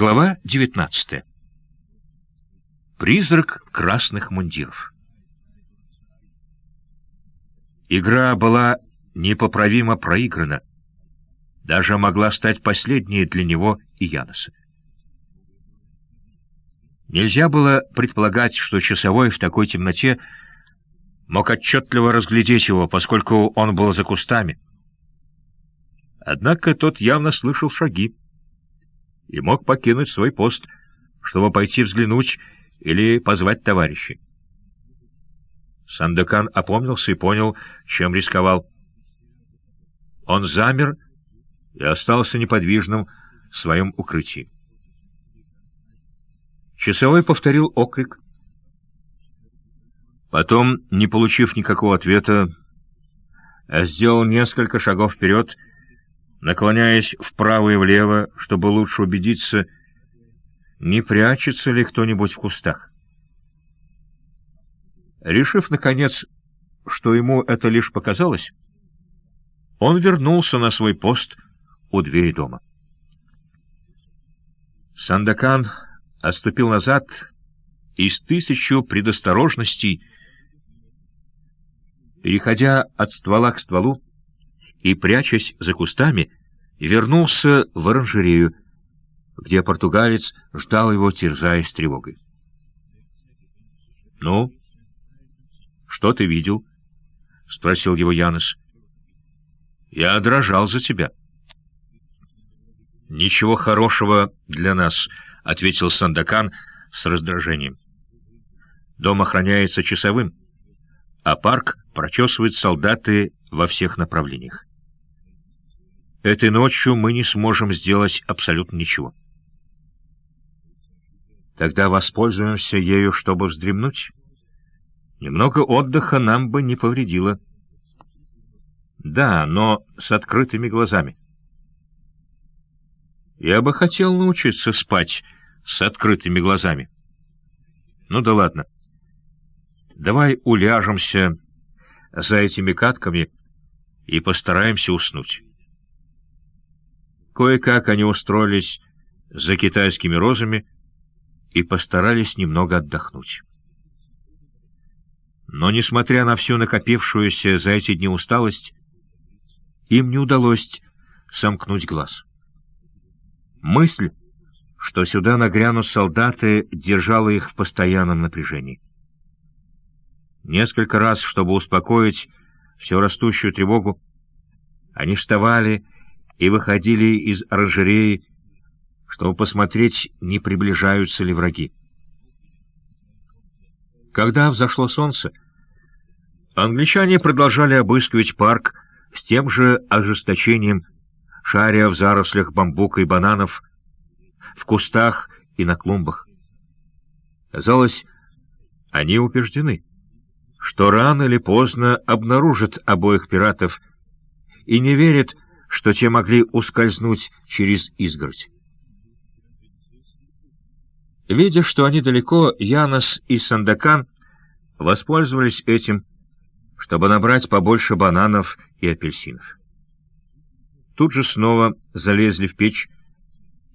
Глава 19. Призрак красных мундиров. Игра была непоправимо проиграна, даже могла стать последней для него и Яноса. Нельзя было предполагать, что часовой в такой темноте мог отчетливо разглядеть его, поскольку он был за кустами. Однако тот явно слышал шаги и мог покинуть свой пост, чтобы пойти взглянуть или позвать товарищей. Сандакан опомнился и понял, чем рисковал. Он замер и остался неподвижным в своем укрытии. Часовой повторил окрик. Потом, не получив никакого ответа, сделал несколько шагов вперед наклоняясь вправо и влево, чтобы лучше убедиться, не прячется ли кто-нибудь в кустах. Решив, наконец, что ему это лишь показалось, он вернулся на свой пост у двери дома. Сандакан отступил назад и с тысячу предосторожностей, переходя от ствола к стволу, и, прячась за кустами, вернулся в оранжерею, где португалец ждал его, терзаясь тревогой. — Ну, что ты видел? — спросил его Янос. — Я дрожал за тебя. — Ничего хорошего для нас, — ответил Сандакан с раздражением. — Дом охраняется часовым, а парк прочесывают солдаты во всех направлениях. Этой ночью мы не сможем сделать абсолютно ничего. Тогда воспользуемся ею, чтобы вздремнуть. Немного отдыха нам бы не повредило. Да, но с открытыми глазами. Я бы хотел научиться спать с открытыми глазами. Ну да ладно. Давай уляжемся за этими катками и постараемся уснуть. Кое-как они устроились за китайскими розами и постарались немного отдохнуть. Но, несмотря на всю накопившуюся за эти дни усталость, им не удалось сомкнуть глаз. Мысль, что сюда нагрянут солдаты, держала их в постоянном напряжении. Несколько раз, чтобы успокоить всю растущую тревогу, они вставали и выходили из оранжереи, чтобы посмотреть, не приближаются ли враги. Когда взошло солнце, англичане продолжали обыскивать парк с тем же ожесточением, шаря в зарослях бамбука и бананов, в кустах и на клумбах. Казалось, они убеждены, что рано или поздно обнаружат обоих пиратов и не верят, что те могли ускользнуть через изгородь. Видя, что они далеко, Янос и Сандакан воспользовались этим, чтобы набрать побольше бананов и апельсинов. Тут же снова залезли в печь,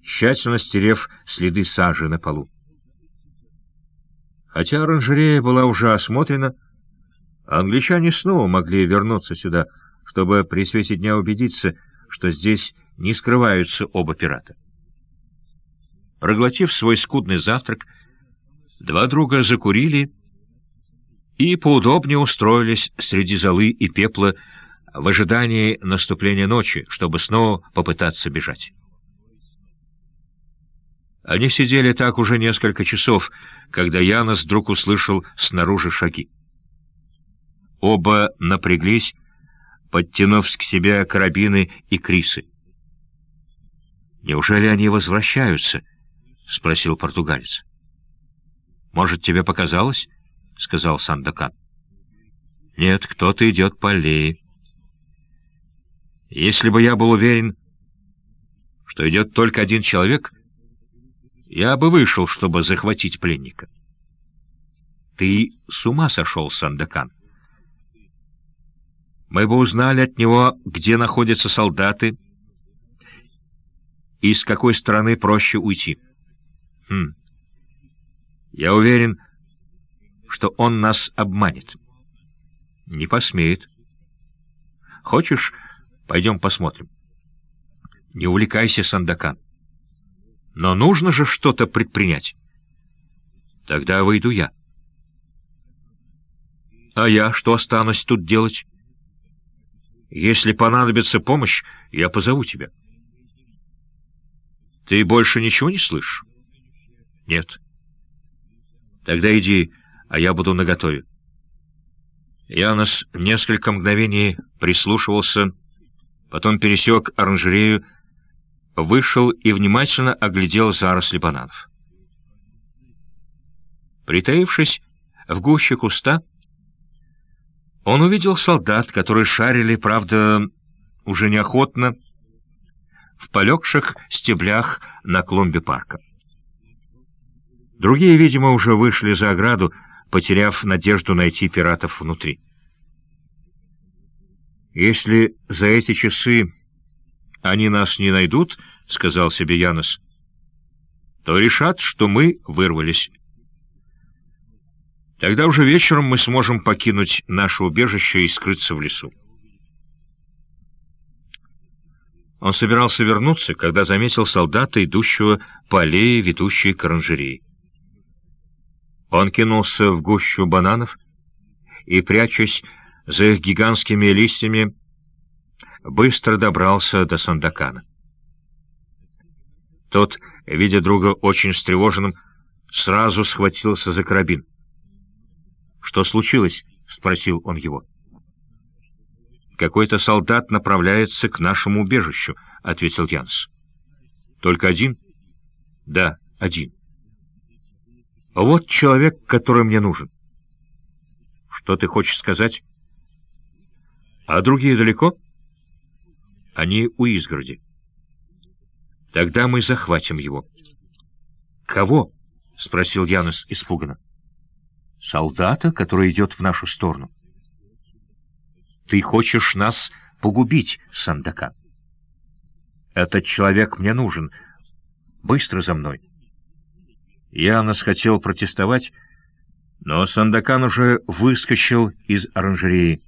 тщательно стерев следы сажи на полу. Хотя оранжерея была уже осмотрена, англичане снова могли вернуться сюда, чтобы при свете дня убедиться, что здесь не скрываются оба пирата. Проглотив свой скудный завтрак, два друга закурили и поудобнее устроились среди золы и пепла в ожидании наступления ночи, чтобы снова попытаться бежать. Они сидели так уже несколько часов, когда Янос вдруг услышал снаружи шаги. Оба напряглись, подтянув к себе карабины и крисы. «Неужели они возвращаются?» — спросил португалец. «Может, тебе показалось?» — сказал Сандакан. «Нет, кто-то идет по аллее. Если бы я был уверен, что идет только один человек, я бы вышел, чтобы захватить пленника». «Ты с ума сошел, Сандакан!» Мы бы узнали от него, где находятся солдаты и с какой стороны проще уйти. Хм. Я уверен, что он нас обманет. Не посмеет. Хочешь, пойдем посмотрим? Не увлекайся, Сандакан. Но нужно же что-то предпринять. Тогда выйду я. А я что останусь тут делать? Если понадобится помощь, я позову тебя. Ты больше ничего не слышишь? Нет. Тогда иди, а я буду наготове. Янос несколько мгновений прислушивался, потом пересек оранжерею, вышел и внимательно оглядел заросли бананов. Притаившись в гуще куста, он увидел солдат, которые шарили, правда, уже неохотно, в полегших стеблях на клумбе парка. Другие, видимо, уже вышли за ограду, потеряв надежду найти пиратов внутри. «Если за эти часы они нас не найдут, — сказал себе Янос, — то решат, что мы вырвались. Тогда уже вечером мы сможем покинуть наше убежище и скрыться в лесу. Он собирался вернуться, когда заметил солдата, идущего по аллее, ведущей к оранжерее. Он кинулся в гущу бананов и, прячась за их гигантскими листьями, быстро добрался до Сандакана. Тот, видя друга очень встревоженным, сразу схватился за карабин. «Что случилось?» — спросил он его. «Какой-то солдат направляется к нашему убежищу», — ответил Янс. «Только один?» «Да, один». «Вот человек, который мне нужен». «Что ты хочешь сказать?» «А другие далеко?» «Они у изгороди». «Тогда мы захватим его». «Кого?» — спросил Янос испуганно. «Солдата, который идет в нашу сторону». «Ты хочешь нас погубить, Сандакан?» «Этот человек мне нужен. Быстро за мной». Янос хотел протестовать, но Сандакан уже выскочил из оранжереи.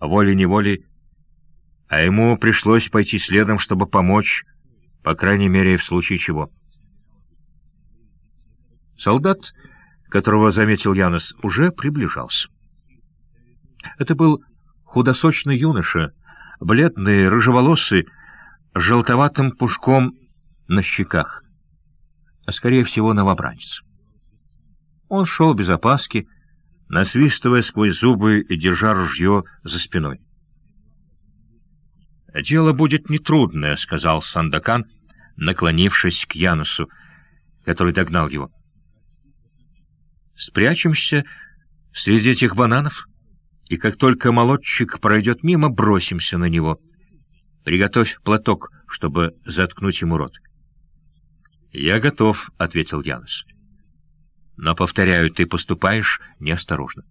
Волей-неволей, а ему пришлось пойти следом, чтобы помочь, по крайней мере, в случае чего. Солдат, которого заметил Янос, уже приближался. Это был худосочный юноша, бледный, рыжеволосый, с желтоватым пушком на щеках а скорее всего новобранец. Он шел без опаски, насвистывая сквозь зубы и держа ружье за спиной. «Дело будет нетрудное», — сказал Сандакан, наклонившись к Янусу, который догнал его. «Спрячемся среди этих бананов, и как только молодчик пройдет мимо, бросимся на него. Приготовь платок, чтобы заткнуть ему рот». «Я готов», — ответил Янос. «Но, повторяю, ты поступаешь неосторожно.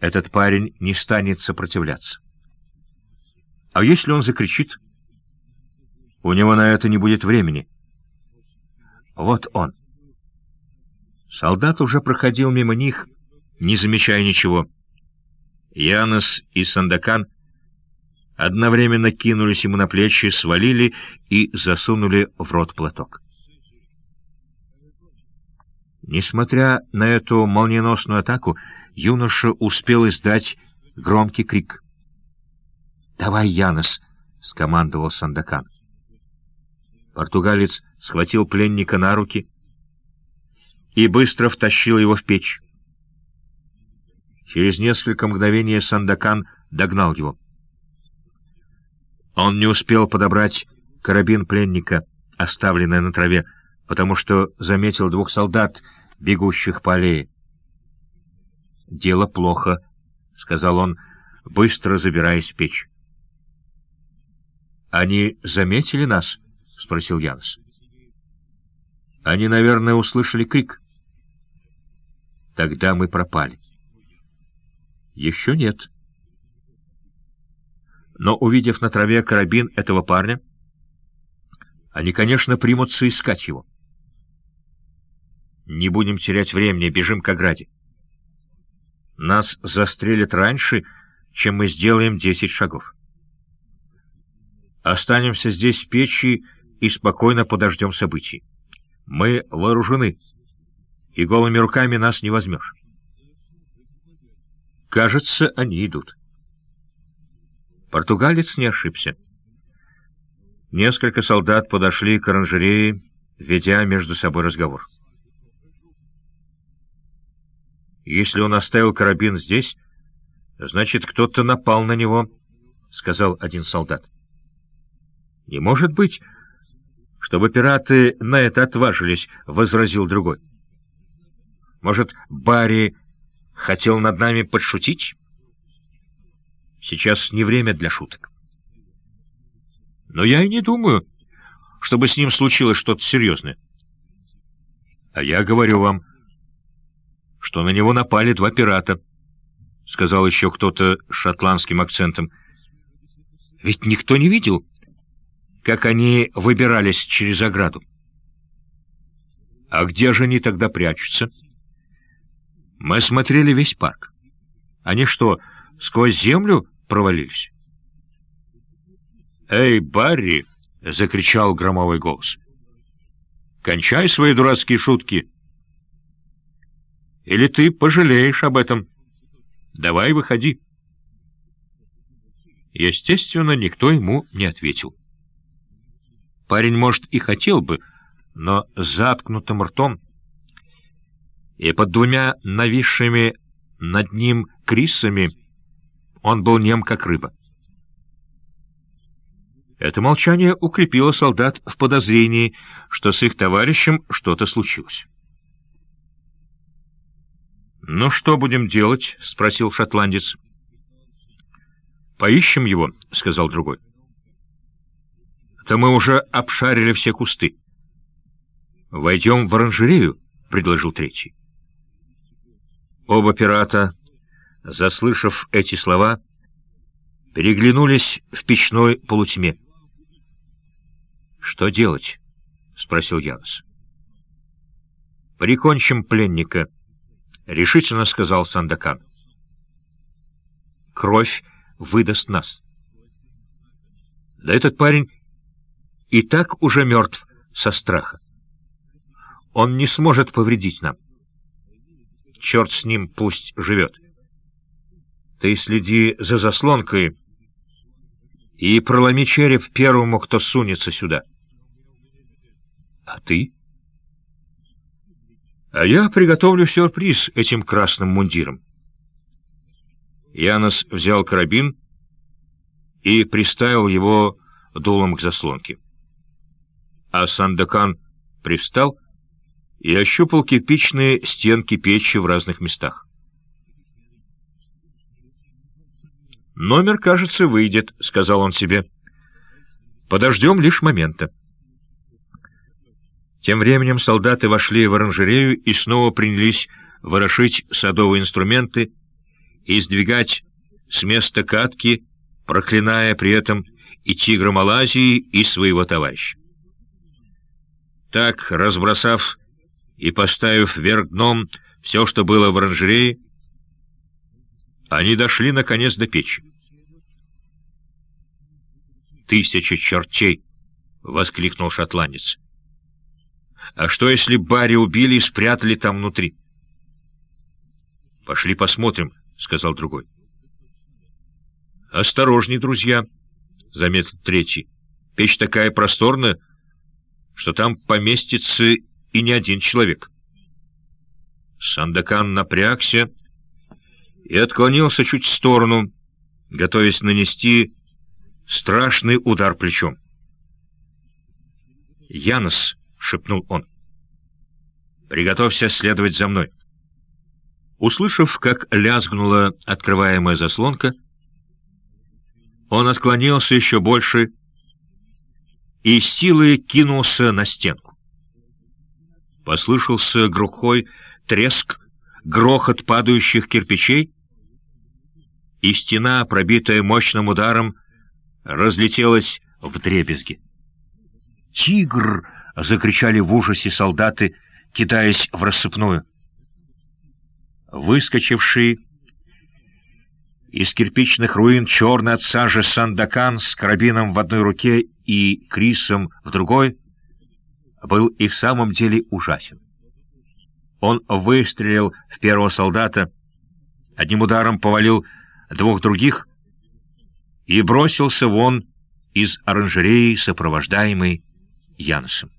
Этот парень не станет сопротивляться. А если он закричит? У него на это не будет времени. Вот он». Солдат уже проходил мимо них, не замечая ничего. Янос и Сандакан одновременно кинулись ему на плечи, свалили и засунули в рот платок. Несмотря на эту молниеносную атаку, юноша успел издать громкий крик. «Давай, Янос!» — скомандовал Сандакан. Португалец схватил пленника на руки и быстро втащил его в печь. Через несколько мгновений Сандакан догнал его. Он не успел подобрать карабин пленника, оставленный на траве, потому что заметил двух солдат, бегущих по аллее. «Дело плохо», — сказал он, быстро забираясь в печь. «Они заметили нас?» — спросил Янс. «Они, наверное, услышали крик». «Тогда мы пропали». «Еще нет» но, увидев на траве карабин этого парня, они, конечно, примутся искать его. Не будем терять времени, бежим к ограде. Нас застрелят раньше, чем мы сделаем десять шагов. Останемся здесь в печи и спокойно подождем событий. Мы вооружены, и голыми руками нас не возьмешь. Кажется, они идут. Португалец не ошибся. Несколько солдат подошли к оранжерее, ведя между собой разговор. «Если он оставил карабин здесь, значит, кто-то напал на него», — сказал один солдат. «Не может быть, чтобы пираты на это отважились», — возразил другой. «Может, Барри хотел над нами подшутить?» «Сейчас не время для шуток». «Но я и не думаю, чтобы с ним случилось что-то серьезное». «А я говорю вам, что на него напали два пирата», — сказал еще кто-то шотландским акцентом. «Ведь никто не видел, как они выбирались через ограду. А где же они тогда прячутся? Мы смотрели весь парк. Они что, сквозь землю провалились? «Эй, Барри!» — закричал громовой голос. «Кончай свои дурацкие шутки. Или ты пожалеешь об этом. Давай, выходи». Естественно, никто ему не ответил. Парень, может, и хотел бы, но заткнутым ртом и под двумя нависшими над ним крисами он был нем, как рыба. Это молчание укрепило солдат в подозрении, что с их товарищем что-то случилось. «Ну что будем делать?» — спросил шотландец. «Поищем его», — сказал другой то мы уже обшарили все кусты. «Войдем в оранжерею», — предложил третий. Оба пирата, заслышав эти слова, переглянулись в печной полутьме. «Что делать?» — спросил Янс. «Прикончим пленника», — решительно сказал Сандакан. «Кровь выдаст нас». Да этот парень и так уже мертв со страха. Он не сможет повредить нам. Черт с ним, пусть живет. Ты следи за заслонкой и проломи череп первому, кто сунется сюда. А ты? А я приготовлю сюрприз этим красным мундиром. Янос взял карабин и приставил его дулом к заслонке а Сандакан привстал и ощупал кирпичные стенки печи в разных местах. «Номер, кажется, выйдет», — сказал он себе. «Подождем лишь момента». Тем временем солдаты вошли в оранжерею и снова принялись ворошить садовые инструменты и сдвигать с места катки, проклиная при этом и тигра Малайзии, и своего товарища. Так, разбросав и поставив вверх дном все, что было в оранжерее, они дошли, наконец, до печи. «Тысяча чертей!» — воскликнул шотландец. «А что, если Барри убили и спрятали там внутри?» «Пошли посмотрим», — сказал другой. «Осторожней, друзья», — заметил третий. «Печь такая просторная, что там поместится и не один человек. Сандакан напрягся и отклонился чуть в сторону, готовясь нанести страшный удар плечом. «Янос!» — шепнул он. «Приготовься следовать за мной». Услышав, как лязгнула открываемая заслонка, он отклонился еще больше и силой кинулся на стенку. Послышался глухой треск, грохот падающих кирпичей, и стена, пробитая мощным ударом, разлетелась в дребезги. «Тигр!» — закричали в ужасе солдаты, кидаясь в рассыпную. Выскочивший из кирпичных руин черный от сажи Сандакан с карабином в одной руке и Крисом в другой был и в самом деле ужасен. Он выстрелил в первого солдата, одним ударом повалил двух других и бросился вон из оранжереи, сопровождаемый Янсом.